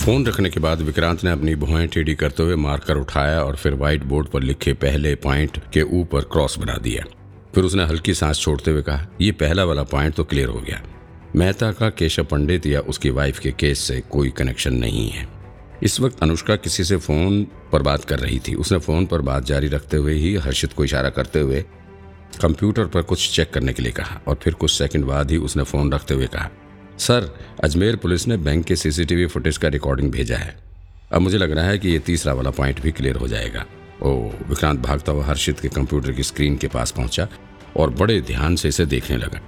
Phone रखने के बाद विक्रांत ने अपनी भुआएँ टेढ़ी करते हुए मार्कर उठाया और फिर व्हाइट बोर्ड पर लिखे पहले पॉइंट के ऊपर क्रॉस बना दिया। फिर उसने हल्की सांस छोड़ते हुए कहा यह पहला वाला पॉइंट तो क्लियर हो गया। मेहता का केशव पंडित या उसकी वाइफ के केस से कोई कनेक्शन नहीं है। इस वक्त अनुष्का किसी से फ़ोन पर बात कर रही थी। उसने फ़ोन पर बात जारी रखते हुए ही हर्षित को इशारा करते हुए कंप्यूटर पर कुछ चेक करने के लिए कहा और फिर कुछ सेकंड बाद ही उसने फ़ोन रखते हुए कहा सर, अजमेर पुलिस ने बैंक के सीसीटीवी फुटेज का रिकॉर्डिंग भेजा है। अब मुझे लग रहा है कि ये तीसरा वाला पॉइंट भी क्लियर हो जाएगा। ओ, विक्रांत भागता हुआ हर्षित के कंप्यूटर की स्क्रीन के पास पहुँचा और बड़े ध्यान से इसे देखने लगा।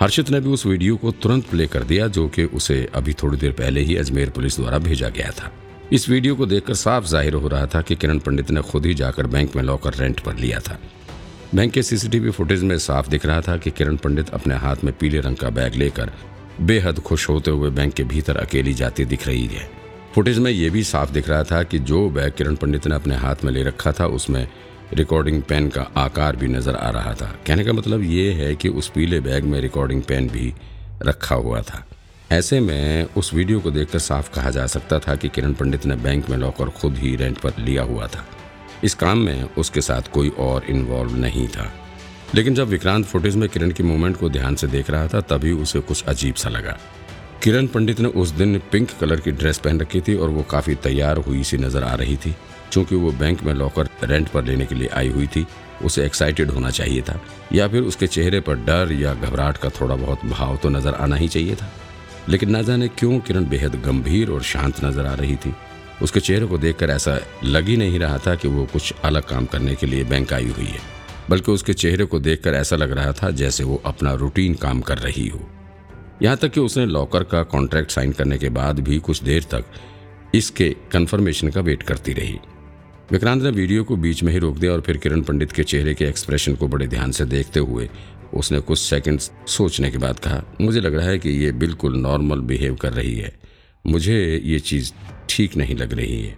हर्षित ने भी उस वीडियो को तुरंत प्ले कर दिया, जो कि उसे अभी थोड़ी देर पहले ही अजमेर पुलिस द्वारा भेजा गया था। इस वीडियो को देखकर साफ़ ज़ाहिर हो रहा था कि किरण पंडित ने खुद ही जाकर बैंक में लॉकर रेंट पर लिया था। बैंक के सीसीटीवी फुटेज में साफ़ दिख रहा था कि किरण पंडित अपने हाथ में पीले रंग का बैग लेकर बेहद खुश होते हुए बैंक के भीतर अकेली जाती दिख रही है। फुटेज में यह भी साफ़ दिख रहा था कि जो बैग किरण पंडित ने अपने हाथ में ले रखा था, उसमें रिकॉर्डिंग पेन का आकार भी नज़र आ रहा था। कहने का मतलब ये है कि उस पीले बैग में रिकॉर्डिंग पेन भी रखा हुआ था। ऐसे में उस वीडियो को देखकर साफ़ कहा जा सकता था कि किरण पंडित ने बैंक में लॉकर खुद ही रेंट पर लिया हुआ था। इस काम में उसके साथ कोई और इन्वॉल्व नहीं था। लेकिन जब विक्रांत फुटेज में किरण की मूवमेंट को ध्यान से देख रहा था, तभी उसे कुछ अजीब सा लगा। किरण पंडित ने उस दिन पिंक कलर की ड्रेस पहन रखी थी और वो काफ़ी तैयार हुई सी नज़र आ रही थी। चूँकि वो बैंक में लॉकर रेंट पर लेने के लिए आई हुई थी, उसे एक्साइटेड होना चाहिए था, या फिर उसके चेहरे पर डर या घबराहट का थोड़ा बहुत भाव तो नज़र आना ही चाहिए था। लेकिन न जाने क्यों किरण बेहद गंभीर और शांत नज़र आ रही थी। उसके चेहरे को देखकर ऐसा लग ही नहीं रहा था कि वो कुछ अलग काम करने के लिए बैंक आई हुई है। बल्कि उसके चेहरे को देखकर ऐसा लग रहा था जैसे वो अपना रूटीन काम कर रही हो। यहाँ तक कि उसने लॉकर का कॉन्ट्रैक्ट साइन करने के बाद भी कुछ देर तक इसके कंफर्मेशन का वेट करती रही। विक्रांत ने वीडियो को बीच में ही रोक दिया और फिर किरण पंडित के चेहरे के एक्सप्रेशन को बड़े ध्यान से देखते हुए उसने कुछ सेकंड्स सोचने के बाद कहा, मुझे लग रहा है कि ये बिल्कुल नॉर्मल बिहेव कर रही है। मुझे ये चीज़ ठीक नहीं लग रही है।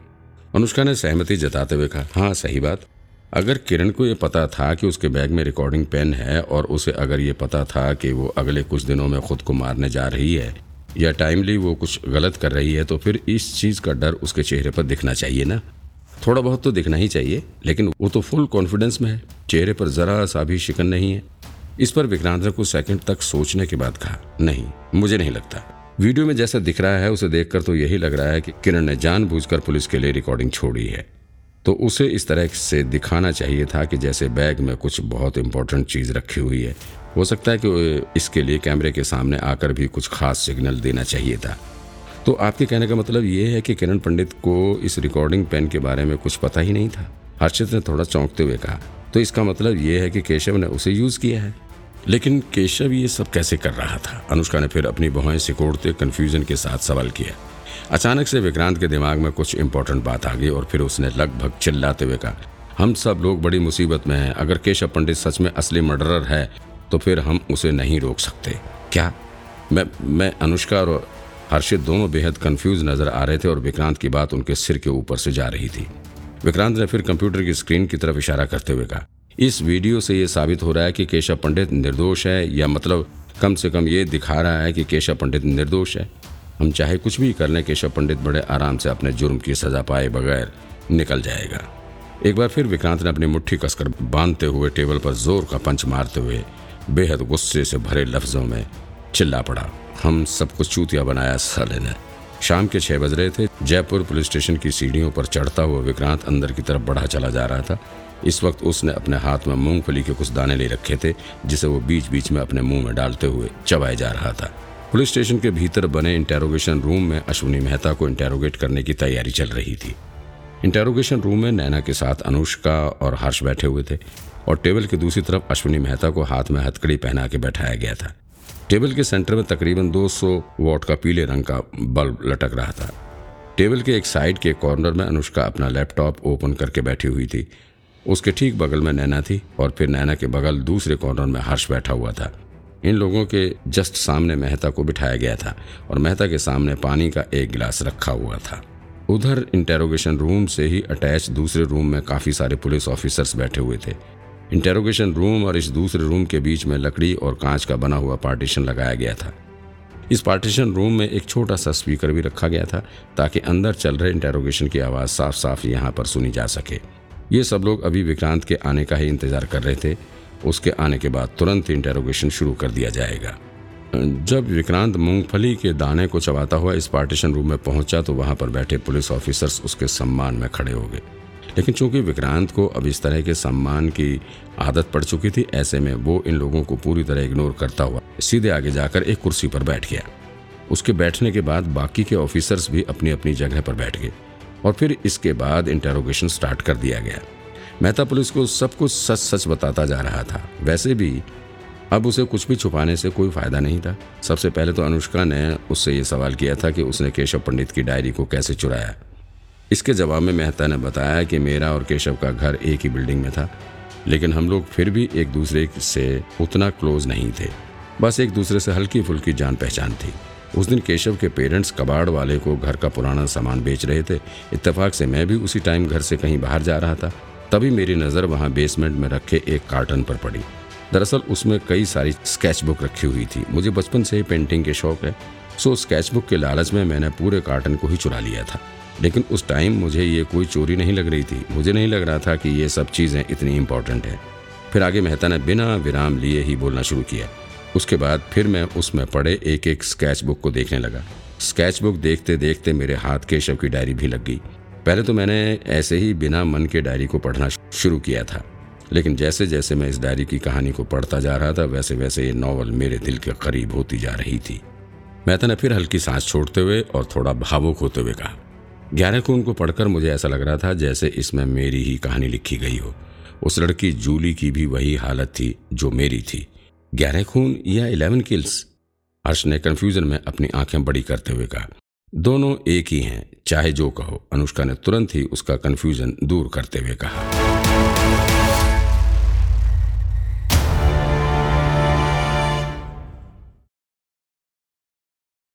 अनुष्का ने सहमति जताते हुए कहा हाँ सही बात। अगर किरण को ये पता था कि उसके बैग में रिकॉर्डिंग पेन है और उसे अगर ये पता था कि वो अगले कुछ दिनों में खुद को मारने जा रही है या टाइमली वो कुछ गलत कर रही है तो फिर इस चीज़ का डर उसके चेहरे पर दिखना चाहिए ना। थोड़ा बहुत तो दिखना ही चाहिए, लेकिन वो तो फुल कॉन्फिडेंस में है। चेहरे पर जरा सा भी शिकन नहीं है। इस पर विक्रांत कुछ सेकंड तक सोचने के बाद कहा, नहीं, मुझे नहीं लगता। वीडियो में जैसा दिख रहा है, उसे देखकर तो यही लग रहा है कि किरण ने जानबूझकर पुलिस के लिए रिकॉर्डिंग छोड़ी है। तो उसे इस तरह से दिखाना चाहिए था कि जैसे बैग में कुछ बहुत इंपॉर्टेंट चीज़ रखी हुई है। हो सकता है कि इसके लिए कैमरे के सामने आकर भी कुछ खास सिग्नल देना चाहिए था। तो आपके कहने का मतलब ये है कि किरण पंडित को इस रिकॉर्डिंग पेन के बारे में कुछ पता ही नहीं था। हर्षित ने थोड़ा चौंकते हुए कहा तो इसका मतलब ये है कि केशव ने उसे यूज़ किया है? लेकिन केशव ये सब कैसे कर रहा था? अनुष्का ने फिर अपनी बहुएँ सिकोड़ते कन्फ्यूज़न के साथ सवाल किया। अचानक से विक्रांत के दिमाग में कुछ इंपॉर्टेंट बात आ गई और फिर उसने लगभग चिल्लाते हुए कहा, हम सब लोग बड़ी मुसीबत में हैं। अगर केशव पंडित सच में असली मर्डरर है तो फिर हम उसे नहीं रोक सकते। क्या? मैं मैं अनुष्का और हर्षित दोनों बेहद कंफ्यूज नज़र आ रहे थे और विक्रांत की बात उनके सिर के ऊपर से जा रही थी। विक्रांत ने फिर कंप्यूटर की स्क्रीन की तरफ़ इशारा करते हुए कहा, इस वीडियो से ये साबित हो रहा है कि केशव पंडित निर्दोष है या मतलब कम से कम ये दिखा रहा है कि केशव पंडित निर्दोष है? हम चाहे कुछ भी कर लें, केशव पंडित बड़े आराम से अपने जुर्म की सजा पाए बगैर निकल जाएगा। एक बार फिर विक्रांत ने अपनी मुट्ठी कसकर बांधते हुए टेबल पर ज़ोर का पंच मारते हुए बेहद गुस्से से भरे लफ्जों में चिल्ला पड़ा। हम सब कुछ चूतिया बनाया साले ने। शाम के छह बज रहे थे। जयपुर पुलिस स्टेशन की सीढ़ियों पर चढ़ता हुआ विक्रांत अंदर की तरफ़ बढ़ा चला जा रहा था। इस वक्त उसने अपने हाथ में मूंगफली के कुछ दाने ले रखे थे, जिसे वो बीच बीच में अपने मुँह में डालते हुए चबाए जा रहा था। पुलिस स्टेशन के भीतर बने इंटेरोगेशन रूम में अश्विनी मेहता को इंटेरोगेट करने की तैयारी चल रही थी। इंटेरोगेशन रूम में नैना के साथ अनुष्का और हर्ष बैठे हुए थे और टेबल की दूसरी तरफ़ अश्विनी मेहता को हाथ में हथकड़ी पहना के बैठाया गया था। टेबल के सेंटर में तकरीबन 200 वॉट का पीले रंग का बल्ब लटक रहा था। टेबल के एक साइड के कॉर्नर में अनुष्का अपना लैपटॉप ओपन करके बैठी हुई थी। उसके ठीक बगल में नैना थी और फिर नैना के बगल दूसरे कॉर्नर में हर्ष बैठा हुआ था। इन लोगों के जस्ट सामने मेहता को बिठाया गया था और मेहता के सामने पानी का एक गिलास रखा हुआ था। उधर इंटेरोगेशन रूम से ही अटैच दूसरे रूम में काफ़ी सारे पुलिस ऑफिसर्स बैठे हुए थे। इंटेरोगेशन रूम और इस दूसरे रूम के बीच में लकड़ी और कांच का बना हुआ पार्टीशन लगाया गया था। इस पार्टीशन रूम में एक छोटा सा स्पीकर भी रखा गया था ताकि अंदर चल रहे इंटेरोगेशन की आवाज़ साफ़ साफ़ यहाँ पर सुनी जा सके। ये सब लोग अभी विक्रांत के आने का ही इंतज़ार कर रहे थे। उसके आने के बाद तुरंत इंटेरोगेशन शुरू कर दिया जाएगा। जब विक्रांत मूंगफली के दाने को चबाता हुआ इस पार्टीशन रूम में पहुँचा तो वहाँ पर बैठे पुलिस ऑफिसर्स उसके सम्मान में खड़े हो गए। लेकिन चूँकि विक्रांत को अब इस तरह के सम्मान की आदत पड़ चुकी थी, ऐसे में वो इन लोगों को पूरी तरह इग्नोर करता हुआ सीधे आगे जाकर एक कुर्सी पर बैठ गया। उसके बैठने के बाद बाकी के ऑफिसर्स भी अपनी अपनी जगह पर बैठ गए और फिर इसके बाद इंटेरोगेशन स्टार्ट कर दिया गया। मेहता पुलिस को सब कुछ सच सच बताता जा रहा था। वैसे भी, अब उसे कुछ भी छुपाने से कोई फ़ायदा नहीं था। सबसे पहले तो अनुष्का ने उससे ये सवाल किया था कि उसने केशव पंडित की डायरी को कैसे चुराया। इसके जवाब में मेहता ने बताया कि मेरा और केशव का घर एक ही बिल्डिंग में था, लेकिन हम लोग फिर भी एक दूसरे से उतना क्लोज नहीं थे। बस एक दूसरे से हल्की फुल्की जान पहचान थी। उस दिन केशव के पेरेंट्स कबाड़ वाले को घर का पुराना सामान बेच रहे थे। इत्तेफाक से मैं भी उसी टाइम घर से कहीं बाहर जा रहा था। तभी मेरी नज़र वहाँ बेसमेंट में रखे एक कार्टन पर पड़ी। दरअसल उसमें कई सारी स्केच बुक रखी हुई थी। मुझे बचपन से ही पेंटिंग के शौक है। सो स्केच बुक के लालच में मैंने पूरे कार्टन को ही चुरा लिया था। लेकिन उस टाइम मुझे ये कोई चोरी नहीं लग रही थी। मुझे नहीं लग रहा था कि ये सब चीज़ें इतनी इंपॉर्टेंट हैं। फिर आगे मेहता ने बिना विराम लिए ही बोलना शुरू किया। उसके बाद फिर मैं उसमें पड़े एक एक स्केच बुक को देखने लगा। स्केच बुक देखते देखते मेरे हाथ केशव की डायरी भी लग गई। पहले तो मैंने ऐसे ही बिना मन के डायरी को पढ़ना शुरू किया था। लेकिन जैसे जैसे मैं इस डायरी की कहानी को पढ़ता जा रहा था वैसे वैसे ये नॉवल मेरे दिल के करीब होती जा रही थी। मेहता ने फिर हल्की सांस छोड़ते हुए और थोड़ा भावुक होते हुए कहा, ग्यारह को पढ़कर मुझे ऐसा लग रहा था जैसे इसमें मेरी ही कहानी लिखी गई हो। उस लड़की जूली की भी वही हालत थी जो मेरी थी। ग्यारह खून या इलेवन किल्स? हर्ष ने कन्फ्यूज़न में अपनी आँखें बड़ी करते हुए कहा दोनों एक ही हैं। चाहे जो कहो, अनुष्का ने तुरंत ही उसका कन्फ्यूज़न दूर करते हुए कहा।